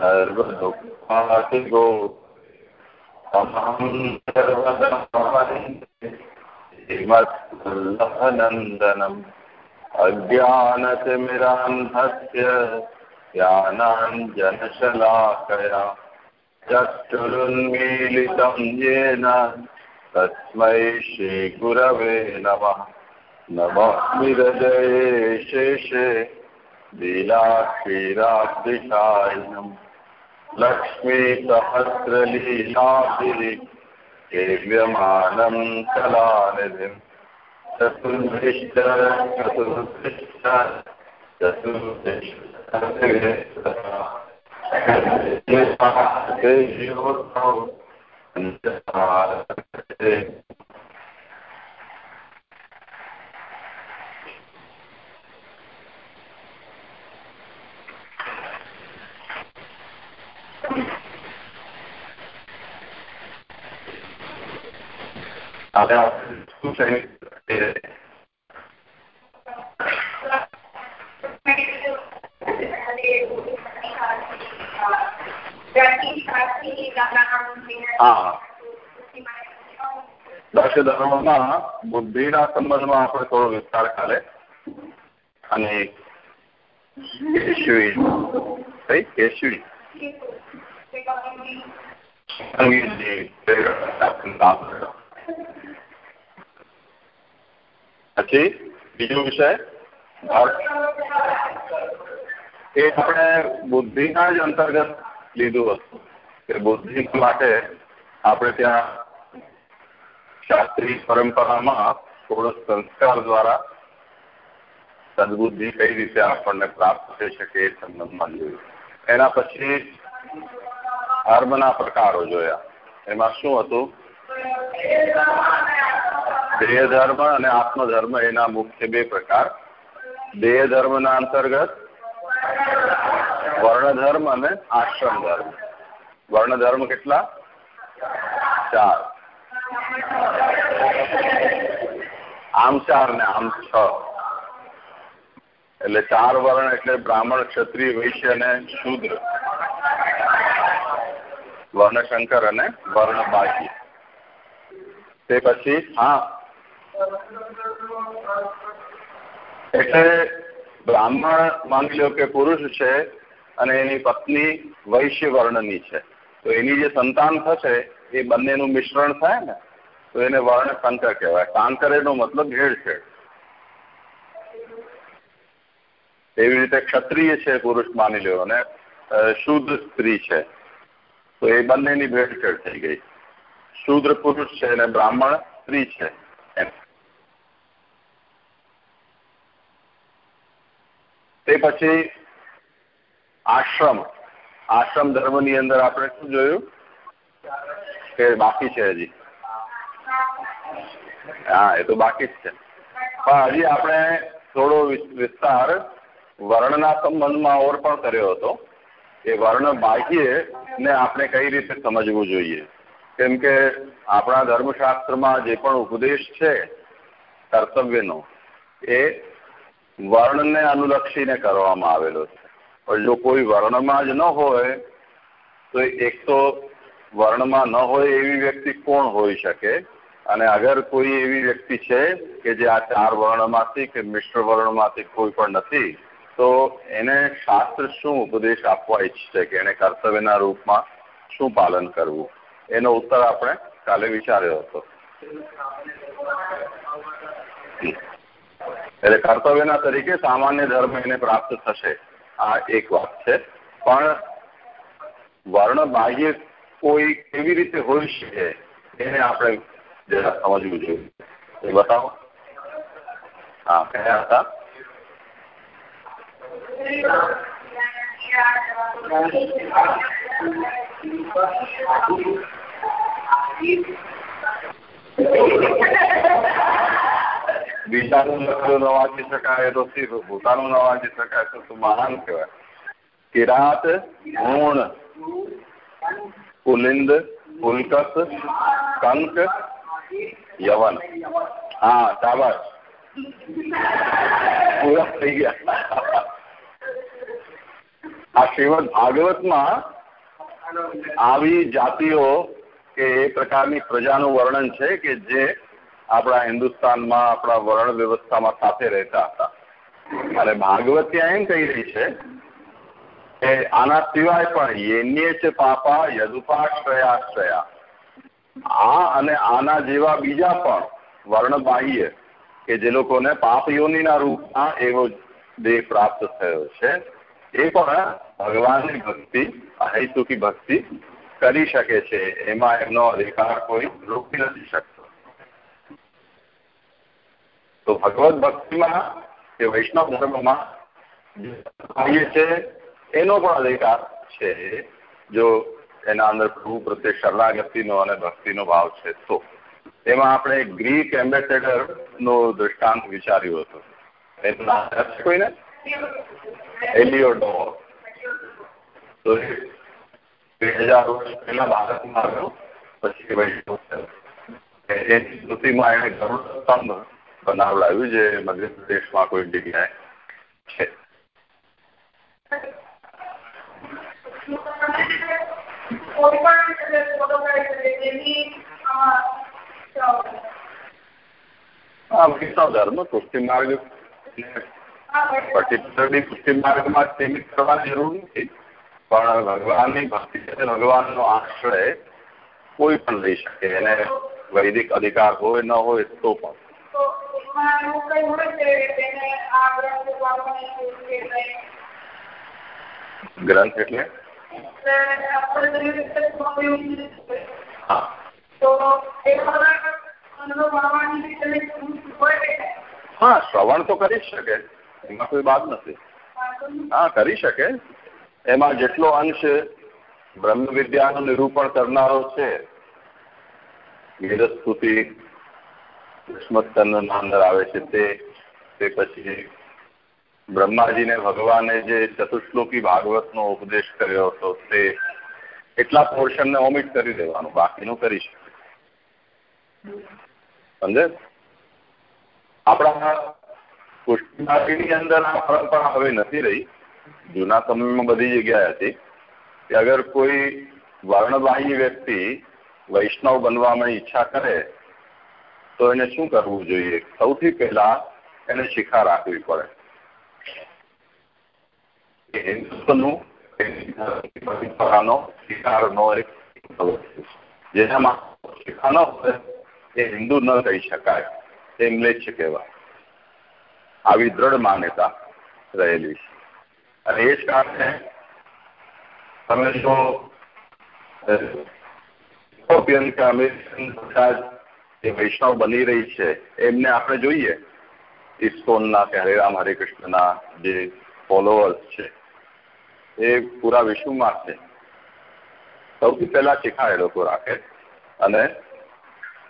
सर्वदुःखातिगो अहं सर्वदनन्दनम् अज्ञानतिमिरान्धस्य ज्ञानाञ्जनशलाकया चक्षुरुन्मीलितं येन तस्मै श्रीगुरवे नमः नमस्मि हृदये शेषे लीलाक्षीराब्दिशायिनम् लक्ष्मीसहस्रलीलाभिः सेव्यमानं कलानिधिम् चतुर्भिश्च चतुर्भिश्च चतुर्भिश्च Ahora, હા દક્ષ ધર્મમાં બુદ્ધિના સંબંધમાં આપણે થોડો વિસ્તાર કરે અને કેશવી કઈ? કેશવી પછી બીજો વિષય એ આપણે બુદ્ધિના જ અંતર્ગત લીધું હતું કે બુદ્ધિ માટે આપણે ત્યાં શાસ્ત્રીય પરંપરામાં થોડો સંસ્કાર દ્વારા સદબુદ્ધિ કઈ રીતે આપણને પ્રાપ્ત થઈ શકે એ સંબંધમાં જોયું. એના પછી ધર્મના પ્રકારો જોયા. એમાં શું હતું? દેહ અને આત્મધર્મ એના મુખ્ય બે પ્રકાર. દેહ ધર્મના અંતર્ગત વર્ણધર્મ અને આશ્રમ ધર્મ વર્ણધર્મ કેટલા? ચાર. આમ ચાર ને આમ છ. એટલે ચાર વર્ણ એટલે બ્રાહ્મણ, ક્ષત્રિય, વૈશ્ય અને શુદ્ર. વર્ણશંકર અને વર્ણ બાકી તે પછી, હા. એટલે બ્રાહ્મણ માની લો કે પુરુષ છે અને એની પત્ની વૈશ્ય વર્ણની છે. તો એની જે સંતાન થશે, એ બંનેનું મિશ્રણ થાય ને, તો એને વર્ણ શંકર કહેવાય. કાંકર એનો મતલબ ભેળસેળ એવી રીતે ક્ષત્રિય છે, પુરુષ માની લો અને શુદ્ધ સ્ત્રી છે. તો એ બંનેની ભેળસેળ થઈ ગઈ. શુદ્ર પુરુષ છે અને બ્રાહ્મણ સ્ત્રી છે. તે પછી આશ્રમ. આશ્રમ ધર્મની અંદર આપણે શું જોયું? કે બાકી છે હજી. હા, એ તો બાકી જ છે. પણ હજી આપણે થોડો વિસ્તાર વર્ણના સંબંધમાં ઓર પણ કર્યો હતો. એ વર્ણ બાહ્ય ને આપણે કઈ રીતે સમજવું જોઈએ? કેમ કે આપણા ધર્મશાસ્ત્રમાં જે પણ ઉપદેશ છે, કર્તવ્યનો, એ વર્ણને અનુલક્ષીને કરવામાં આવેલો છે. પણ જો કોઈ વર્ણમાં જ ન હોય, તો એક તો વર્ણમાં ન હોય એવી વ્યક્તિ કોણ હોઈ શકે? અને અગર કોઈ એવી વ્યક્તિ છે કે જે આ ચાર વર્ણમાંથી કે મિશ્ર વર્ણમાંથી કોઈ પણ નથી તો એને શાસ્ત્ર શું ઉપદેશ આપવા ઈચ્છે કે એને કર્તવ્યના રૂપમાં શું પાલન કરવું? એનો ઉત્તર આપણે કાલે વિચાર્યો હતો. એટલે કર્તવ્યના તરીકે સામાન્ય ધર્મ એને પ્રાપ્ત થશે. આ એક વાત છે. પણ વર્ણ બાહ્ય કોઈ કેવી રીતે હોઈ શકે એને આપણે સમજવું જોઈએ. એ બતાવો. હા, કયા હતા? બીજાનું લખેલું ન વાંચી શકાય તો પોતાનું ન વાંચી શકાય તો મહાન કહેવાય? કિરાત ગુણ પુલિંદ, પુલકસ, કંક, યવન. હા, શાબાશ. પૂરા થઈ ગયા. આ શ્રીમદ ભાગવતમાં આવી જાતિઓ કે એ પ્રકારની પ્રજાનું વર્ણન છે કે જે આપણા હિન્દુસ્તાનમાં, આપણા વર્ણ વ્યવસ્થામાં સાથે રહેતા હતા. અને ભાગવત ત્યાં એમ કહી રહી છે કે આના સિવાય પણ યેન્ય પાપા યદુપાશ્રયાશ્રયા. આ અને આના જેવા બીજા પણ વર્ણ બાહ્ય કે જે લોકોને પાપ યોનિના રૂપમાં એવો દેહ પ્રાપ્ત થયો છે. એ પણ ભગવાનની ભક્તિ, અહેતુકી ભક્તિ કરી શકે છે. એમાં એમનો અધિકાર કોઈ રોકી નથી શકતો. તો ભગવત ભક્તિમાં કે વૈષ્ણવ ધર્મમાં જે છે, એનો પણ અધિકાર છે. જો એના અંદર પ્રભુ પ્રત્યે શરણાગતિનો અને ભક્તિનો ભાવ છે, તો એમાં આપણે ગ્રીક એમ્બેસેડર નો દૃષ્ટાંત વિચાર્યું હતું. એનું નામ કોઈને એલિયોડો તો બે હજાર વર્ષ પહેલા ભારતમાં આવ્યો પછી વૈષ્ણવ એની સ્મૃતિમાં એને ગરુડ સ્તંભ બનાવડાવ્યું જે મધ્યપ્રદેશમાં કોઈ જગ્યાએ છે હા વૈષ્ણવ ધર્મ પુષ્ટિ માર્ગ પર્ટિક્યુલરલી પુષ્ટિ માર્ગમાં સીમિત કરવાની જરૂર નથી પણ ભગવાનની ભક્તિ છે ભગવાનનો આશ્રય કોઈ પણ લઈ શકે. એને વૈદિક અધિકાર હોય, ન હોય તો પણ. ગ્રંથ એટલે? હા. શ્રવણ તો કરી શકે. એમાં કોઈ બાદ નથી. હા, કરી શકે. એમાં જેટલો અંશ બ્રહ્મ વિદ્યાનું નિરૂપણ કરનારો છે વેદસ્તુતિ દુષ્મતના અંદર આવે છે તે તે પછી બ્રહ્માજીને ભગવાને જે ચતુશ્લોકી ભાગવતનો ઉપદેશ કર્યો હતો તે એટલા પોર્શનને ઓમિટ કરી દેવાનું, બાકીનું કરી શકે. સમજે? આપણા પરંપરા હવે નથી રહી. જૂના સમયમાં બધી જગ્યાએ હતી. કે અગર કોઈ વર્ણવાહી વ્યક્તિ વૈષ્ણવ બનવાની ઈચ્છા કરે, તો એને શું કરવું જોઈએ? સૌથી પહેલા એને શિખા રાખવી પડે. હિન્દુત્વનું પરંપરાનો શિકારનો શિખા ન હોય, એ હિન્દુ ન કહી શકાય. એ મ્લેચ્છ કહેવાય. આવી દ્રઢ માન્યતા રહેલી છે. અને એ જ કારણે તમે જો યુરોપિયન કે અમેરિકન બધા જે વૈષ્ણવ બની રહી છે, એમને આપણે જોઈએ, ઇસ્કોનના કે હરેરામ હરે કૃષ્ણના જે ફોલોઅર્સ છે, એ પૂરા વિશ્વમાં છે. સૌથી પહેલા શિખા એ લોકો રાખે અને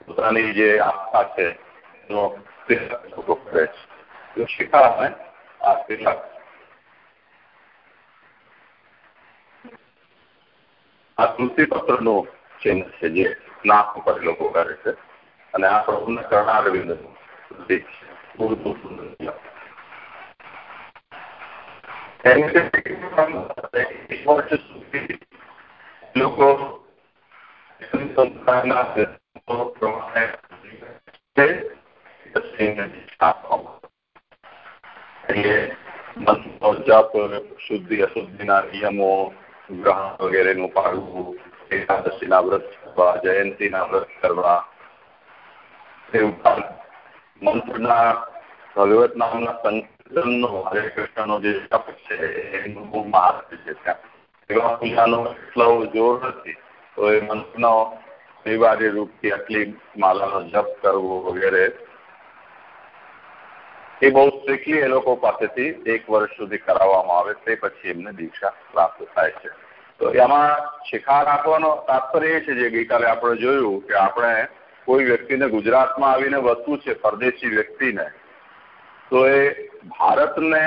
પોતાની જે આસ્થા છે, એનો લોકો કરે છે. શિખા અને આ તિલક આ તુલસી પત્રનું ચિહ્ન છે જે નાક ઉપર લોકો કરે છે. અને આ પ્રભુને કર્ણારવિંદ પ્રતીક છે. બહુ બહુ સુંદર લોકો સંસ્થાના પ્રમાણે એટલે મંત્રો જપ, શુદ્ધિ, અશુદ્ધિના નિયમો, ગ્રહણ વગેરેનું પાળવું, એકાદશીના વ્રત કરવા, જયંતીના વ્રત કરવા. તે ઉપરાંત મંત્રના ભગવત નામના સંકીર્તનનો હરે કૃષ્ણનો જે જપ છે, એનું બહુ મહાત્મ્ય છે ત્યાં. એવા પૂજાનો એટલો જોર નથી, તો એ મંત્રનો અનિવાર્ય રૂપથી આટલી માલાનો જપ કરવો વગેરે, એ બહુ સ્ટ્રિક્ટલી એ લોકો પાસેથી એક વર્ષ સુધી કરાવવામાં આવે તે પછી એમને દીક્ષા પ્રાપ્ત થાય છે. તો એમાં શિખાર આપવાનો તાત્પર્ય એ છે જે ગઈકાલે આપણે જોયું કે આપણે કોઈ વ્યક્તિને ગુજરાતમાં આવીને વસવું છે, પરદેશી વ્યક્તિને, તો એ ભારતને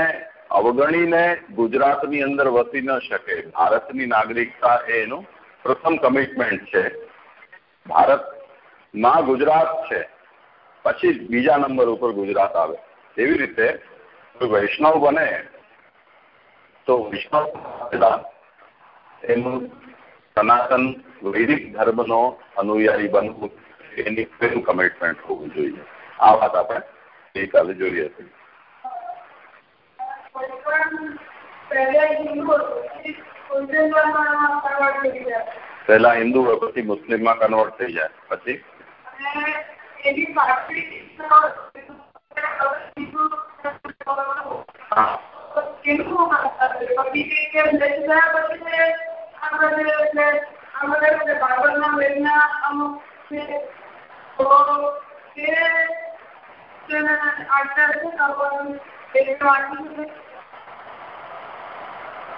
અવગણીને ગુજરાતની અંદર વસી ન શકે. ભારતની નાગરિકતા એનું પ્રથમ કમિટમેન્ટ છે. ભારતમાં ગુજરાત છે, પછી બીજા નંબર ઉપર ગુજરાત આવે. એવી રીતે કોઈ વૈષ્ણવ બને, તો વૈષ્ણવ એનું સનાતન વૈદિક ધર્મનો અનુયાયી બનવું, એની પહેલું કમિટમેન્ટ હોવું જોઈએ. આ વાત આપણે ગઈકાલે જોઈ હતી. પહેલા હિન્દુ હોય, પછી મુસ્લિમમાં કન્વર્ટ થઈ જાય. પછી?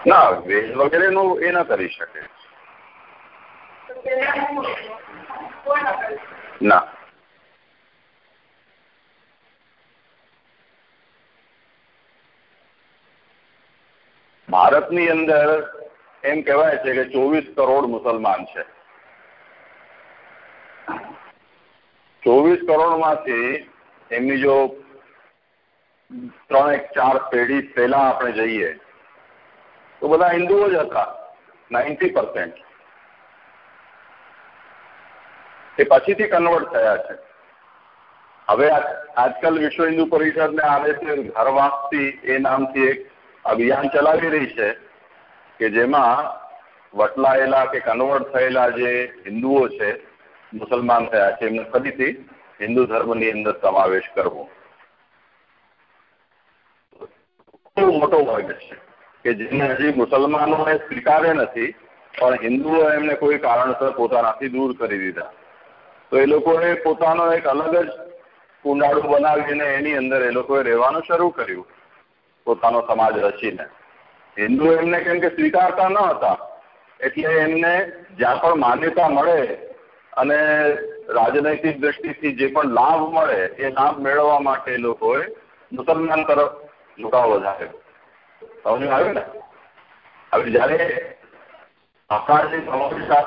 ના વેજ વગેરેનું એ ના કરી શકે. ના. ભારતની અંદર એમ કહેવાય છે કે ચોવીસ કરોડ મુસલમાન છે. ચોવીસ કરોડમાંથી એમની જો ત્રણ એક ચાર પેઢી પહેલા આપણે જઈએ, તો બધા હિન્દુઓ જ હતા, નાઇન્ટી પર્સન્ટ. એ પછીથી કન્વર્ટ થયા છે. હવે આજકાલ વિશ્વ હિન્દુ પરિષદને આવે છે ઘરવાસથી એ નામથી એક અભિયાન ચલાવી રહી છે કે જેમાં વટલાયેલા કે કન્વર્ટ થયેલા જે હિન્દુઓ છે, મુસલમાન થયા છે, એમને ફરીથી હિન્દુ ધર્મની અંદર સમાવેશ કરવો. મોટો વર્ગ છે કે જેને હજી મુસલમાનોને સ્વીકારે નથી, પણ હિન્દુઓ એમને કોઈ કારણસર પોતાનાથી દૂર કરી દીધા. તો એ લોકોએ પોતાનો એક અલગ જ કુંડાળું બનાવીને એની અંદર એ લોકોએ રહેવાનું શરૂ કર્યું. પોતાનો સમાજ રચીને. હિન્દુ એમને કેમ કે સ્વીકારતા ન હતા. એટલે એમને જ્યાં પણ માન્યતા મળે અને રાજનૈતિક દ્રષ્ટિથી જે પણ લાભ મળે એ લાભ મેળવવા માટે લોકોએ મુસલમાન તરફ ઝુકાવ વધાર્યો. સમજ આવે ને? હવે જયારે આપણા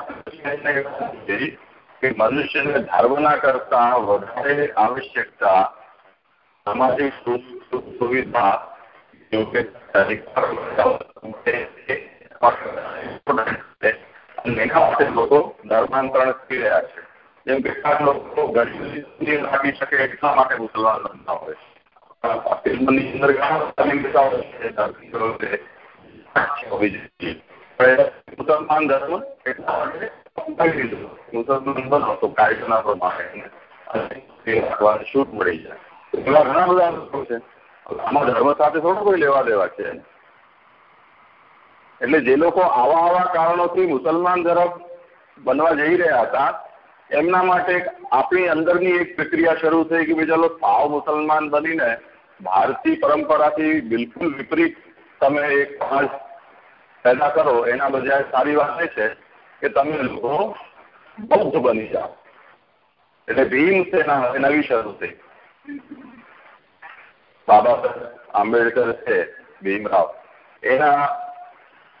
જે કે મનુષ્યને ધર્મના કરતા વધારે આવશ્યકતા સામાજિક સુવિધા એટલા માટે મુસલમાન ધર્મ એટલા માટે મુસલમાન બનો તો કાયદાના પ્રમાણે છૂટ મળી જાય એવા ઘણા બધા લોકો છે આમાં ધર્મ સાથે થોડું કોઈ લેવા દેવા છે. એટલે જે લોકો આવા આવા કારણોથી મુસલમાન તરફ બનવા જઈ રહ્યા હતા, એમના માટે આપણી અંદરની એક પ્રક્રિયા શરૂ થઈ કે ભાઈ સાવ મુસલમાન બનીને ભારતીય પરંપરાથી બિલકુલ વિપરીત તમે એક સમાજ પેદા કરો, એના બજાય સારી વાત એ છે કે તમે લોકો બૌદ્ધ બની જાઓ. એટલે ભીમ સેના નવી શરૂ થઈ. બાબા આંબેડકર છે ભીમરાવ એના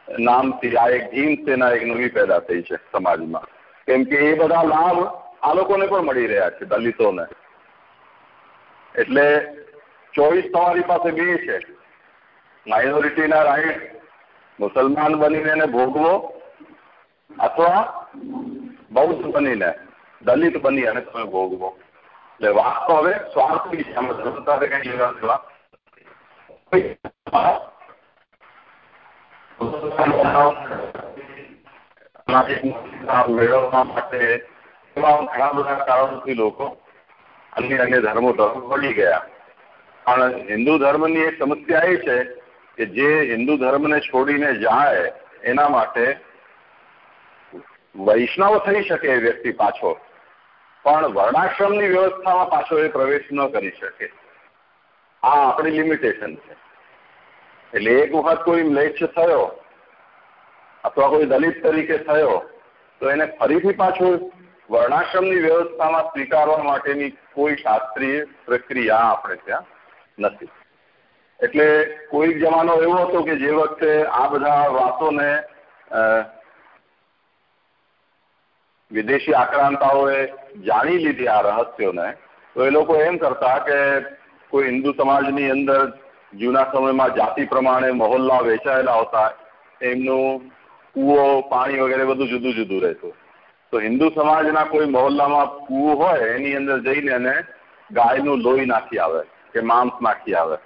નામથી આ એક ભીમ સેના એક નવી પેદા થઈ છે સમાજમાં કેમ કે એ બધા લાભ આ લોકોને પણ મળી રહ્યા છે, દલિતોને। એટલે ચોઈસ તમારી પાસે બે છે। માઇનોરિટીના રાઈટ મુસલમાન બનીને એને ભોગવો, અથવા બૌદ્ધ બનીને દલિત બની અને તમે ભોગવો। એટલે વાત તો હવે સ્વાર્થની છે આમાં ધર્મ સાથે કઈ મેળવવા માટે એવા ઘણા બધા કારણોથી લોકો અન્ય અન્ય ધર્મો તરફ વળી ગયા પણ હિન્દુ ધર્મની એક સમસ્યા એ છે કે જે હિન્દુ ધર્મને છોડીને જાય એના માટે વૈષ્ણવ થઈ શકે વ્યક્તિ પાછો. પણ વર્ણાશ્રમની વ્યવસ્થામાં પાછો એ પ્રવેશ ન કરી શકે. આ આપણી લિમિટેશન છે. એટલે એક વખત કોઈ મ્લેચ્છ થયો, અથવા કોઈ દલિત તરીકે થયો, તો એને ફરીથી પાછું વર્ણાશ્રમની વ્યવસ્થામાં સ્વીકારવા માટેની કોઈ શાસ્ત્રીય પ્રક્રિયા આપણે ત્યાં નથી. એટલે કોઈક જમાનો એવો હતો કે જે વખતે આ બધા વાતોને વિદેશી આક્રાંતાઓએ જાણી લીધી આ રહસ્યોને, તો એ લોકો એમ કરતા કે કોઈ હિન્દુ સમાજની અંદર જૂના સમયમાં જાતિ પ્રમાણે મહોલ્લા વેચાયેલા હતા એમનું કૂવો, પાણી વગેરે બધું જુદું જુદું રહેતું. તો હિન્દુ સમાજના કોઈ મહોલ્લામાં કૂવો હોય, એની અંદર જઈને એને ગાયનું લોહી નાખી આવે કે માંસ નાખી આવે.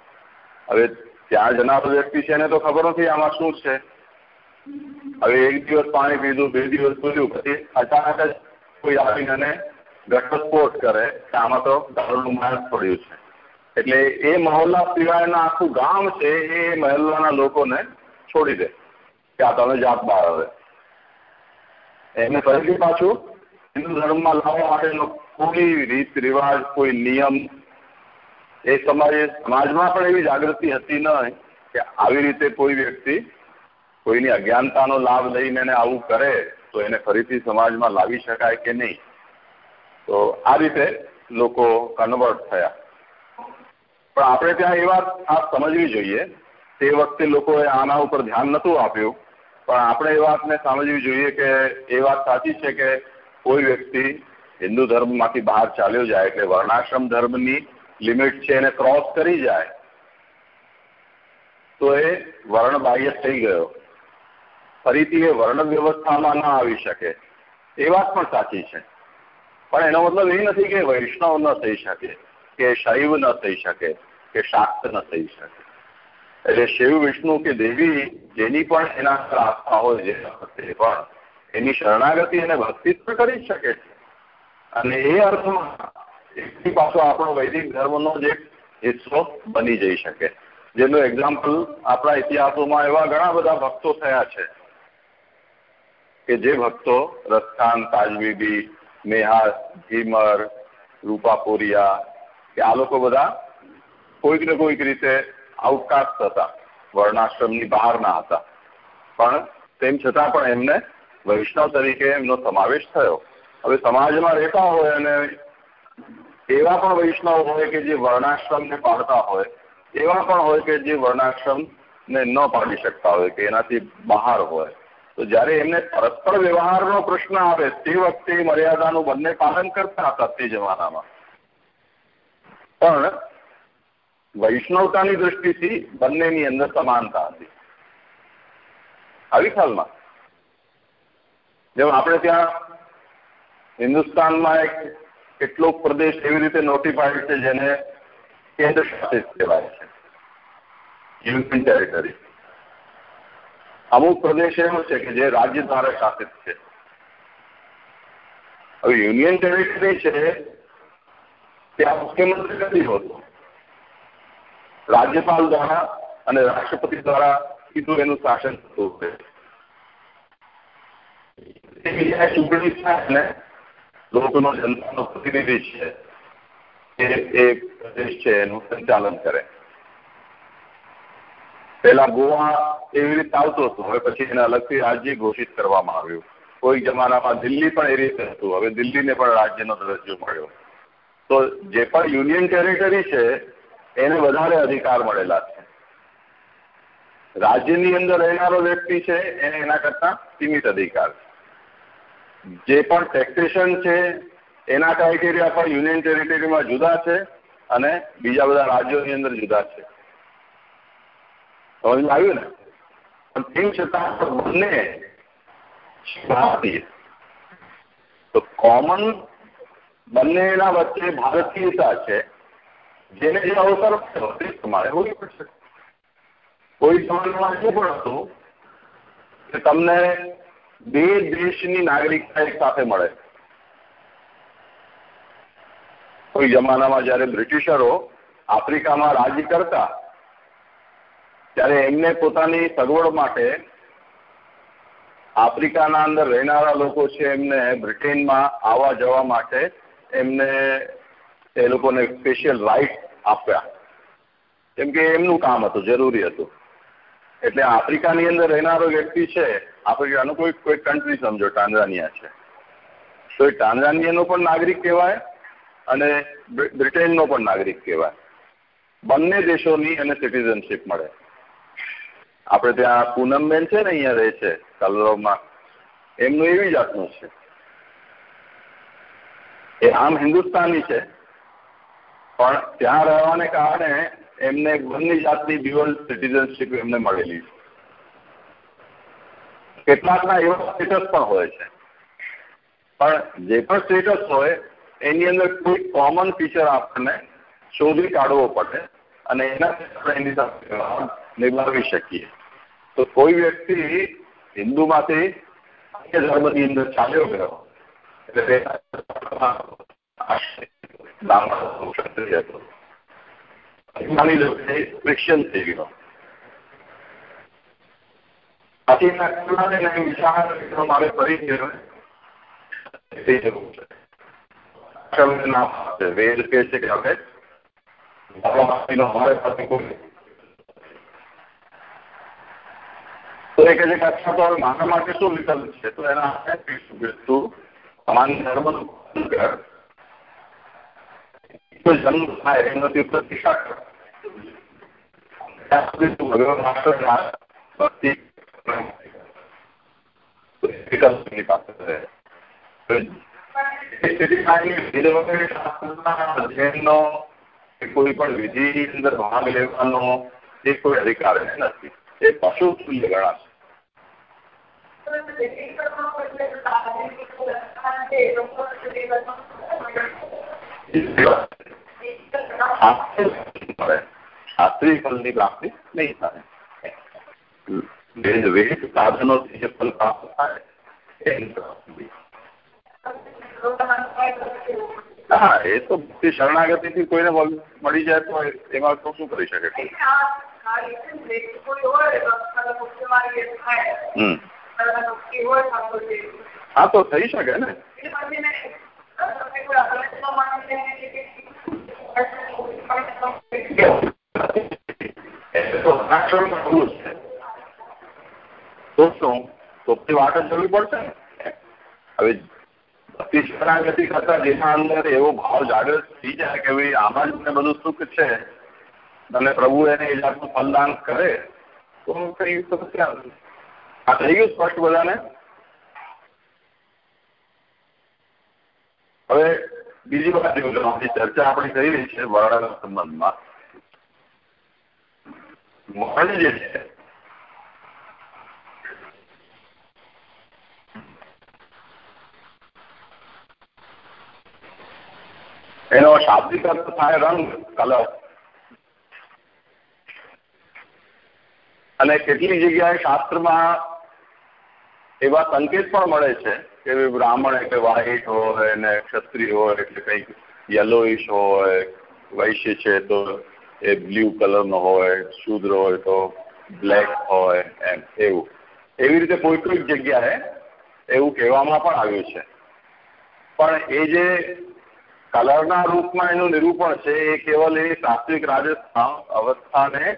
હવે ત્યાં જનાર વ્યક્તિ છે એને તો ખબર નથી આમાં શું છે. હવે એક દિવસ પાણી પીધું, બે દિવસ પીધું, પછી અચાનક જ કોઈ આવીને ઘટસ્ફોટ કરે કે આમાં તો દારૂનું માંસ પડ્યું છે. એટલે એ મહોલ્લા સિવાયના આખું ગામ છે, એ મહોલ્લાના લોકોને છોડી દે, કે આ તમે જાત બહાર આવે. એને ફરીથી પાછું હિન્દુ ધર્મમાં લાવવા માટેનો કોઈ રીત, રિવાજ, કોઈ નિયમ એ સમયે સમાજમાં પણ એવી જાગૃતિ હતી નહીં કે આવી રીતે કોઈ વ્યક્તિ કોઈની અજ્ઞાનતાનો લાભ લઈને આવું કરે, તો એને ફરીથી સમાજમાં લાવી શકાય કે નહીં. તો આ રીતે લોકો કન્વર્ટ થયા. પણ આપણે ત્યાં એ વાત આ સમજવી જોઈએ. તે વખતે લોકોએ આના ઉપર ધ્યાન નહોતું આપ્યું. પણ આપણે એ વાતને સમજવી જોઈએ કે એ વાત સાચી છે કે કોઈ વ્યક્તિ હિન્દુ ધર્મમાંથી બહાર ચાલ્યો જાય એટલે વર્ણાશ્રમ ધર્મની લિમિટ છે એને ક્રોસ કરી જાય, તો એ વર્ણ બાહ્ય થઈ ગયો. ફરીથી એ વર્ણ વ્યવસ્થામાં ના આવી શકે. એ વાત પણ સાચી છે. પણ એનો મતલબ એ નથી કે વૈષ્ણવ ન થઈ શકે, કે શૈવ ન થઈ શકે, કે શાક્ત ન થઈ શકે. એટલે શિવ, વિષ્ણુ કે દેવી જેની પણ એના આસ્થા હોય, જે પણ એની શરણાગતિ અને ભક્તિ પણ કરી શકે છે. અને એ અર્થમાં એકથી પાછો આપણો વૈદિક ધર્મનો જે હિસ્સો બની જઈ શકે. જેનું એક્ઝામ્પલ આપણા ઇતિહાસોમાં એવા ઘણા બધા ભક્તો થયા છે કે જે ભક્તો રસખાન તાજબીબી નેહા ધીમર રૂપાપોરિયા કે આ લોકો બધા કોઈક ને કોઈક રીતે આઉટકાસ્ટ હતા, વર્ણાશ્રમની બહારના હતા. પણ તેમ છતાં પણ એમને વૈષ્ણવ તરીકે એમનો સમાવેશ થયો. હવે સમાજમાં રહેતા હોય અને એવા પણ વૈષ્ણવ હોય કે જે વર્ણાશ્રમને પાડતા હોય, એવા પણ હોય કે જે વર્ણાશ્રમને ન પાડી શકતા હોય, કે એનાથી બહાર હોય. તો જ્યારે એમને પરસ્પર વ્યવહારનો પ્રશ્ન આવે, તે વખતે મર્યાદાનું બંને પાલન કરતા હતા તે જમાનામાં. પણ વૈષ્ણવતાની દ્રષ્ટિથી બંનેની અંદર સમાનતા હતી. આવી ખ્યાલમાં? જેમ આપણે ત્યાં હિન્દુસ્તાનમાં એક કેટલોક પ્રદેશ એવી રીતે નોટિફાઈડ છે જેને કેન્દ્ર શાસિત કહેવાય છે. યુનિયન ટેરિટરી અમુક પ્રદેશ એવો છે કે જે રાજ્ય દ્વારા શાસિત છે. હવે યુનિયન ટેરિટરી છે ત્યાં મુખ્યમંત્રી નથી હોતો. રાજ્યપાલ દ્વારા અને રાષ્ટ્રપતિ દ્વારા સીધું એનું શાસન થતું હોય ચૂંટણી થાય ને લોકોનો જનતાનો પ્રતિનિધિ છે. એ પ્રદેશ છે એનું સંચાલન કરે. પેલા ગોવા એવી રીતે આવતું હતું. હવે પછી એને અલગથી રાજ્ય ઘોષિત કરવામાં આવ્યું. કોઈ જમાનામાં દિલ્હી પણ એ રીતે હતું. હવે દિલ્હીને પણ રાજ્યનો દરજ્જો મળ્યો. તો જે પણ યુનિયન ટેરિટરી છે, એને વધારે અધિકાર મળેલા છે. રાજ્યની અંદર રહેનારો વ્યક્તિ છે, એને એના કરતા સીમિત અધિકાર છે. જે પણ ટેક્સેશન છે, એના ક્રાઇટેરિયા પણ યુનિયન ટેરિટરીમાં જુદા છે અને બીજા બધા રાજ્યોની અંદર જુદા છે. સમજ આવ્યું ને? પણ તેમ છતાં બંને ભારતીય તો કોમન બંનેના વચ્ચે ભારતીયતા છે. જેને જે અવસર તે તમારે હોવી પડશે. કોઈ સમાજમાં એવું પણ હતું કે તમને બે દેશની નાગરિકતા એક સાથે મળે. કોઈ જમાનામાં જયારે બ્રિટિશરો આફ્રિકામાં રાજ કરતા ત્યારે એમને પોતાની સગવડ માટે આફ્રિકાના અંદર રહેનારા લોકો છે એમને બ્રિટેનમાં આવવા જવા માટે એમને એ લોકોને સ્પેશિયલ રાઇટ આપ્યા. કેમ કે એમનું કામ હતું, જરૂરી હતું. એટલે આફ્રિકાની અંદર રહેનારો વ્યક્તિ છે, આફ્રિકાનો કોઈ કોઈ કન્ટ્રી સમજો ટાંઝાનિયા છે. તો એ ટાંઝાનિયાનો પણ નાગરિક કહેવાય અને બ્રિટનનો પણ નાગરિક કહેવાય. બંને દેશોની એને સિટીઝનશીપ મળે. આપણે ત્યાં પૂનમબેન છે ને અહીંયા રહે છે કલરોમાં એમનું એવી જાતનું છે. એ આમ હિન્દુસ્તાની છે, પણ ત્યાં રહેવાને કારણે એમને બંને જાતની ડ્યુઅલ સિટીઝનશીપ એમને મળેલી છે. કેટલાકના એવા સ્ટેટસ પણ હોય છે. પણ જે પણ સ્ટેટસ હોય, એની અંદર કોઈ કોમન ફીચર આપણને શોધી કાઢવો પડે અને એના એની સાથે નિભાવી શકીએ. તો કોઈ વ્યક્તિ હિન્દુમાંથી અન્ય ધર્મની અંદર ચાલ્યો ગયો છે. વેદ કે છે કે હવે તો એ કહે છે કે અચ્છા તો હવે મારા માટે શું વિકલ્પ છે? તો એના આપણે તું અમારી ધર્મનું તો જન્મ થાય એનાથી પ્રતિષ્ઠા કર. કોઈ પણ વિધિ અંદર ભાગ લેવાનો એ કોઈ અધિકાર નથી. એ પશુ તુલ્ય ગણાશે. શાસ્ત્રીય ફલની પ્રાપ્તિ નહીં થાય. સાધનોથી જે ફલ પ્રાપ્ત થાય હા, એ તો શરણાગતિથી કોઈને મળી જાય તો એમાં તો શું કરી શકે? હમ હા તો થઈ શકે ને તો શું તો વાટ જ જોવી પડશે ને હવે ભક્તિ શરણાગતિ કરતા જેના અંદર એવો ભાવ જાગૃત થઈ જાય કે ભાઈ આમાં જ મને બધું સુખ છે અને પ્રભુ એને એ જાતનું ફલદાન કરે, તો કઈ સમસ્યા આ થઈ ગયું સ્પષ્ટ બધાને? હવે બીજી વાત એવું ચર્ચા આપણે કરી રહી છે વરાળાના સંબંધમાં. મન જે છે, એનો શાબ્દિક અર્થ થાય રંગ, કલર. અને કેટલી જગ્યાએ શાસ્ત્રમાં એવા સંકેત પણ મળે છે કે બ્રાહ્મણ એટલે વ્હાઈટ હોય ને ક્ષત્રિય હોય એટલે કંઈક યલોઈશ હોય, વૈશ્ય છે તો એ બ્લુ કલરનો હોય, શુદ્ર હોય તો બ્લેક હોય એમ, એવું. એવી રીતે કોઈ કોઈક જગ્યાએ એવું કહેવામાં પણ આવ્યું છે. પણ એ જે કલરના રૂપમાં એનું નિરૂપણ છે એ કેવલ એ સાત્વિક રાજસ્થાન અવસ્થાને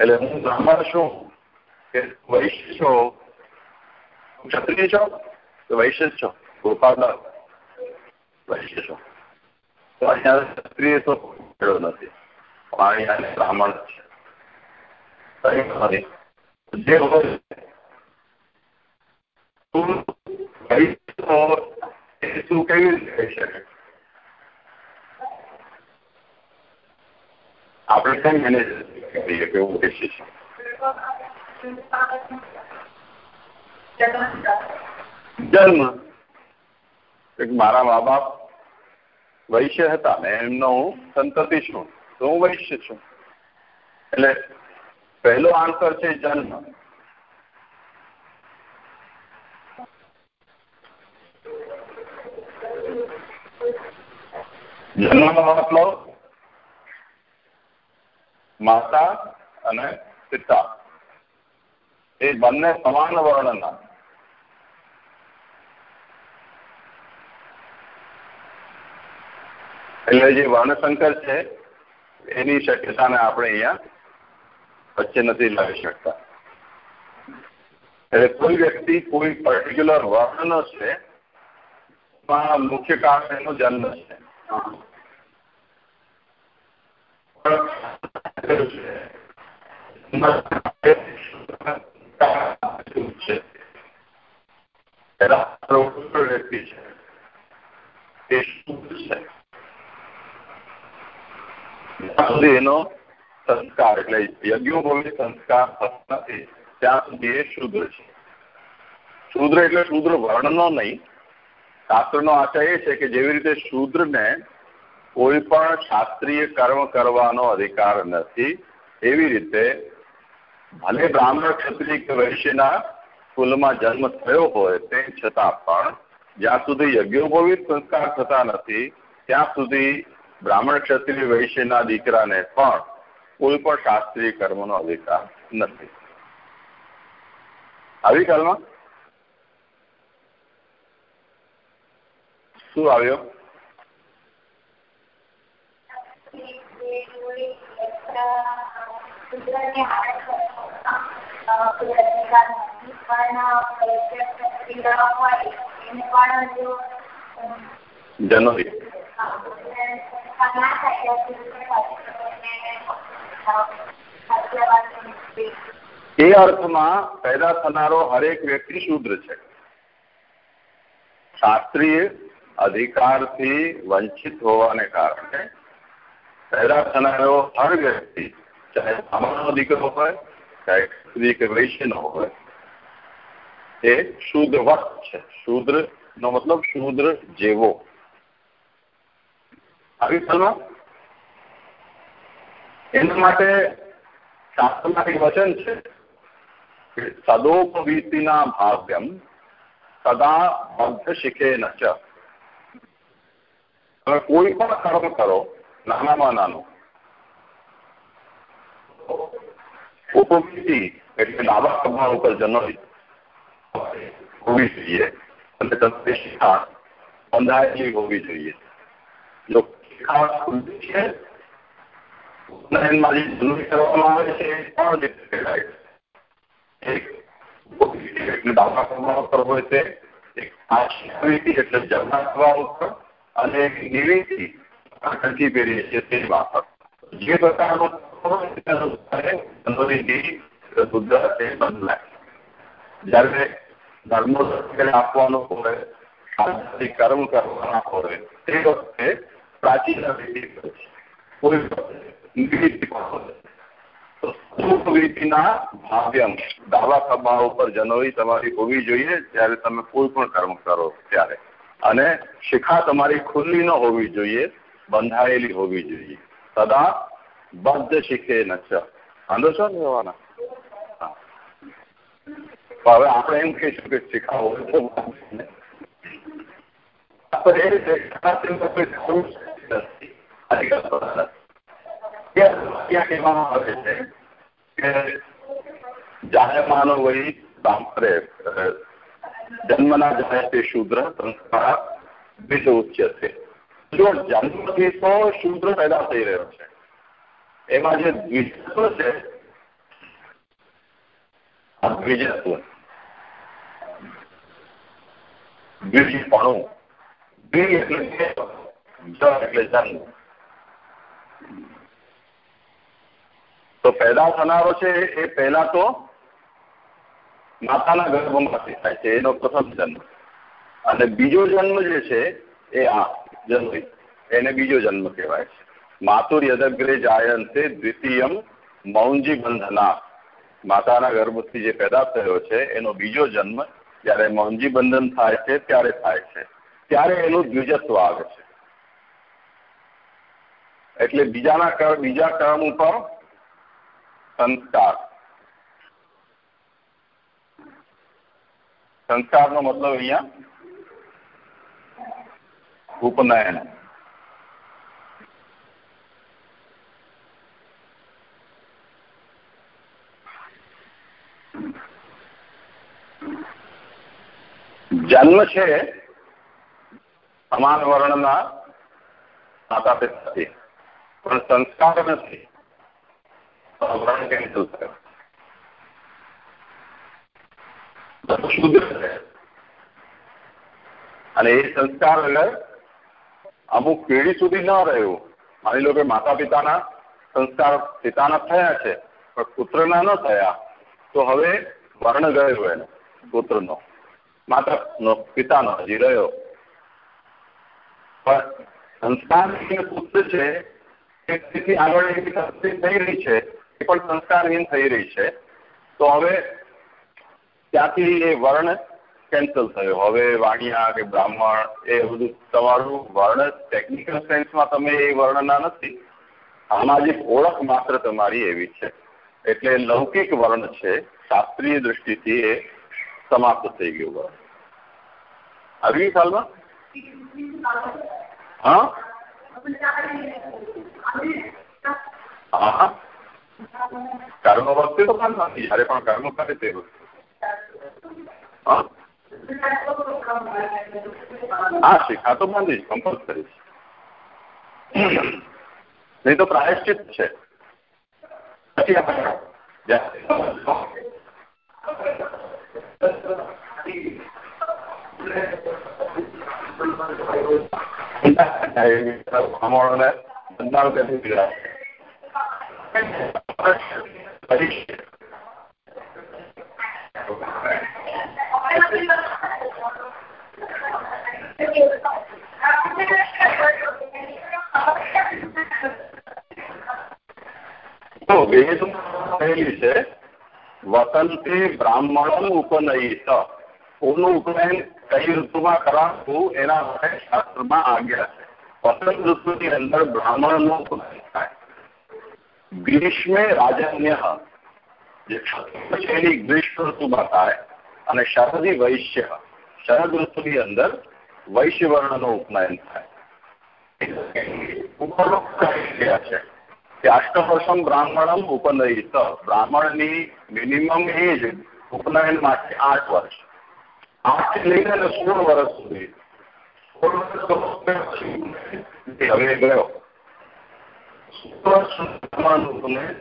એટલે હું બ્રાહ્મણ છું કે વૈશ્ય છો? ક્ષત્રિય છો કે વૈશ્ય છો? ગોપાલ વૈશ્ય છો. તો અહીંયા ક્ષત્રિય તો નથી. અહીંયા બ્રાહ્મણ છે. જે કહી આપણે કઈ મેનેજ કહીએ કે એવું કહીએ છીએ જન્મ. મારા મા બાપ વૈશ્ય હતા ને એમનો હું સંતતિ છું. તો હું વૈશ્ય છું. એટલે પહેલો આન્સર છે જન્મ. જન્મનો મતલબ માતા અને પિતા. એ બંને સમાન વર્ણના. એટલે જે વર્ણશંકર છે એની શક્યતાને આપણે અહીંયા વચ્ચે નથી લાવી શકતા. એટલે કોઈ વ્યક્તિ, કોઈ પર્ટિક્યુલર વર્ણ છે મુખ્ય કારણ એનો જન્મ છે. વ્યક્તિ છે. એ શું છે? સંસ્કાર એટલે યજ્ઞોપવિત સંસ્કાર નથી. ત્યાં સુધી શુદ્ર છે. શુદ્ર એટલે શુદ્ર વર્ણનો નહીં. શાસ્ત્રનો આશય એ છે કે જેવી રીતે શૂદ્રને કોઈ પણ શાસ્ત્રીય કર્મ કરવાનો અધિકાર નથી, એવી રીતે ભલે બ્રાહ્મણ ક્ષત્રિય કે વૈશ્યના કુલમાં જન્મ થયો હોય તે છતાં પણ જ્યાં સુધી યજ્ઞોપવિત સંસ્કાર થતા નથી, ત્યાં સુધી બ્રાહ્મણ ક્ષત્રિય વૈશ્યના દીકરાને પણ કોઈ પણ શાસ્ત્રીય કર્મનો અધિકાર નથી. આવી કાલમાં? શું આવ્યો? જનોરી એ અર્થમાં પેદા થનારો હરેક વ્યક્તિ શુદ્ર છે. શાસ્ત્રીય અધિકારથી વંચિત હોવાને કારણે પેદા થનારો હર વ્યક્તિ, ચાહે બ્રાહ્મણનો દીકરો હોય, ચાહે સ્ત્રી કે વૈશ્ય હોય, એ શુદ્ર વસ્ત છે. શુદ્ર નો મતલબ શુદ્ર જેવો. આવી સલમાં એના માટે શાસ્ત્રમાં એક વચન છે કે સદોપવીતિના ભાવ્યમ સદા બદ્ધ શીખે ન ચ તમે કોઈ પણ કર્મ કરો નાનામાં નાનું ઉપવીતિ એટલે ડાબા ખભા ઉપર જનોઈ હોવી જોઈએ અને તમે શિખા બંધાયેલી હોવી જોઈએ જો શિખા ખુલ્લી છે. ઉત્તરાયણમાં જે જનોઈ કરવામાં આવે છે, એ ત્રણ રીતે કહેવાય એક એટલે ડાબા ખભા ઉપર હોય તે એક આશીર્વિતિ એટલે જમણા ખભા ઉપર અને એક નિવેદી કંઠી પહેરીએ છીએ તે માફક જે પ્રકારનો બદલાય જયારે ધર્મો આપવાનો હોય કર્મ કરવાના હોય, તે વખતે પ્રાચીન કોઈ ભાવ્યમ દાવા ખભા ઉપર જનોઈ તમારી હોવી જોઈએ જ્યારે તમે કોઈ પણ કર્મ કરો ત્યારે. અને શિખા તમારી ખુલ્લી ન હોવી જોઈએ, બંધાયેલી હોવી જોઈએ. સદા બદ્ધ શીખે ન વાંધો છો ને રહેવાના હવે આપણે એમ કહીશું કે શિખા હોય તો એ રીતે ત્યાં કહેવામાં આવે છે કે અરે જન્મના જાય તે શુદ્ર સંસ્કાર દ્વિજ ઉચ્ચતે જો જન્મથી તો શૂદ્ર પેદા થઈ રહ્યો છે એમાં જે દ્વિજત્વ છે દ્વિજત્વ દ્વિજપણું દ્વિ એટલે એટલે જન્મ તો પેદા થનારો છે એ પહેલા તો માતાના ગર્ભમાંથી થાય છે, એનો પ્રથમ જન્મ. અને બીજો જન્મ જે છે એ આ જન્મ. એને બીજો જન્મ કહેવાય છે. માતુર યદગ્રે જાયંતે દ્વિતીયમ મૌંજી બંધના. માતાના ગર્ભથી જે પેદા થયો છે, એનો બીજો જન્મ જ્યારે મૌંજી બંધન થાય છે, ત્યારે થાય છે. ત્યારે એનું દ્વિજત્વ આવે છે. એટલે બીજાના કર બીજા કર્મ ઉપર સંસ્કાર. સંસ્કાર નો મતલબ અહીંયા ઉપનયન. જન્મ છે, સમાન વર્ણના માતા પિતાથી પણ સંસ્કાર નથી. ભગવાન કેન્સલ શુદ્ધ છે અને એ સંસ્કાર એટલે અમુક પેઢી સુધી ન રહ્યું. માની લો કે માતા પિતાના સંસ્કાર પિતાના થયા છે, પણ પુત્રના ન થયા. તો હવે વર્ણ ગયો એનો, પુત્રનો. માતા પિતાનો હજી રહ્યો. પણ સંસ્કાર પુત્ર છે તેથી આગળ થઈ રહી છે એ પણ સંસ્કારહીન થઈ રહી છે. તો હવે ત્યાંથી એ વર્ણ કેન્સલ થયો. હવે વાણિયા કે બ્રાહ્મણ એ બધું તમારું વર્ણ ટેકનિકલ સેન્સમાં તમે એ વર્ણના નથી. સામાજિક ઓળખ માત્ર તમારી એવી છે. એટલે લૌકિક વર્ણ છે શાસ્ત્રીય દૃષ્ટિથી એ સમાપ્ત થઈ ગયું વર્ણ. આવી સાલમાં હા? હા કર્મ વખતે તો કામ નથી, જયારે પણ કર્મ કરે તે હા? શિખા તો બાંધીશ કમ્પલસરી નહીં તો પ્રાયશ્ચિત છે. પછી બંધાવ કરી દીધા તો વેદ કહેલી છે વસંતે બ્રાહ્મણ ઉપનયિત. કોનું ઉપનયન કઈ ઋતુમાં કરાવવું એના માટે શાસ્ત્રમાં આજ્ઞા ઋતુ ઋતુની અંદર બ્રાહ્મણનું થાય. ગ્રીષ્મે રાજન્ય જે એની ગ્રીષ્મ ઋતુમાં થાય અને શરદી વૈશ્ય, શરદ ઋતુની અંદર વૈશ્ય વર્ણનું ઉપનયન થાય છે. કે અષ્ટવર્ષમ બ્રાહ્મણમ ઉપનયિત. બ્રાહ્મણની મિનિમમ એજ ઉપનયન માટે આઠ વર્ષ. આઠ લઈને સોળ વર્ષ સુધી